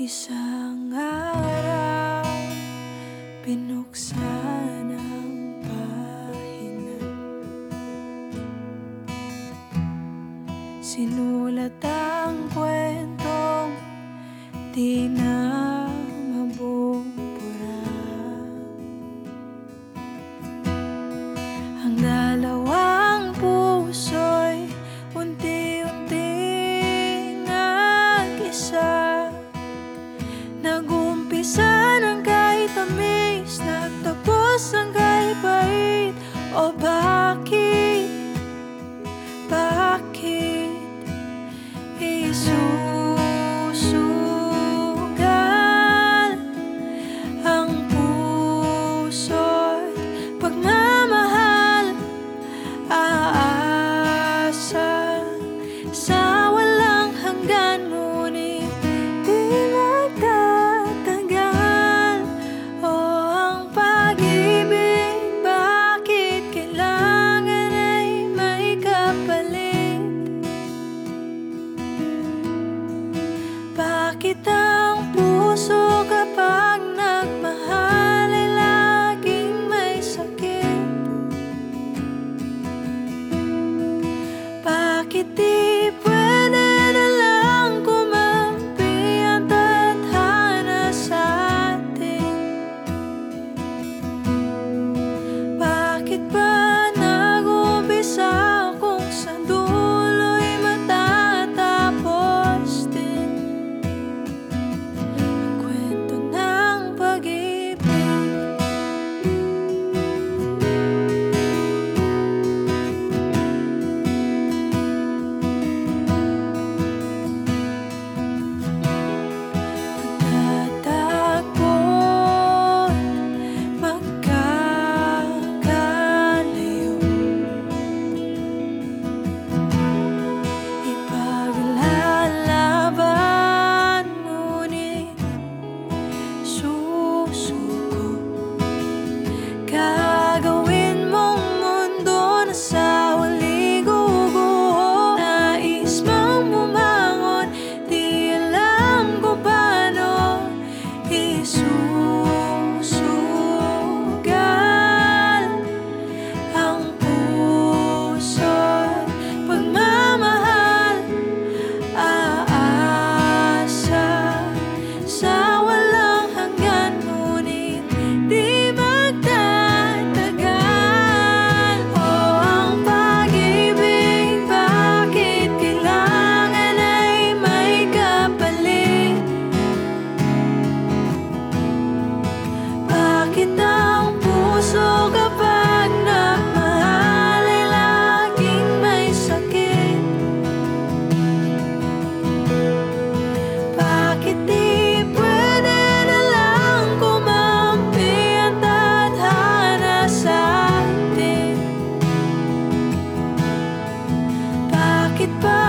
Isang araw Pinuksan ang pahina. Sinulat ang kwentong Di na O bakit, bakit, Isus? que te it.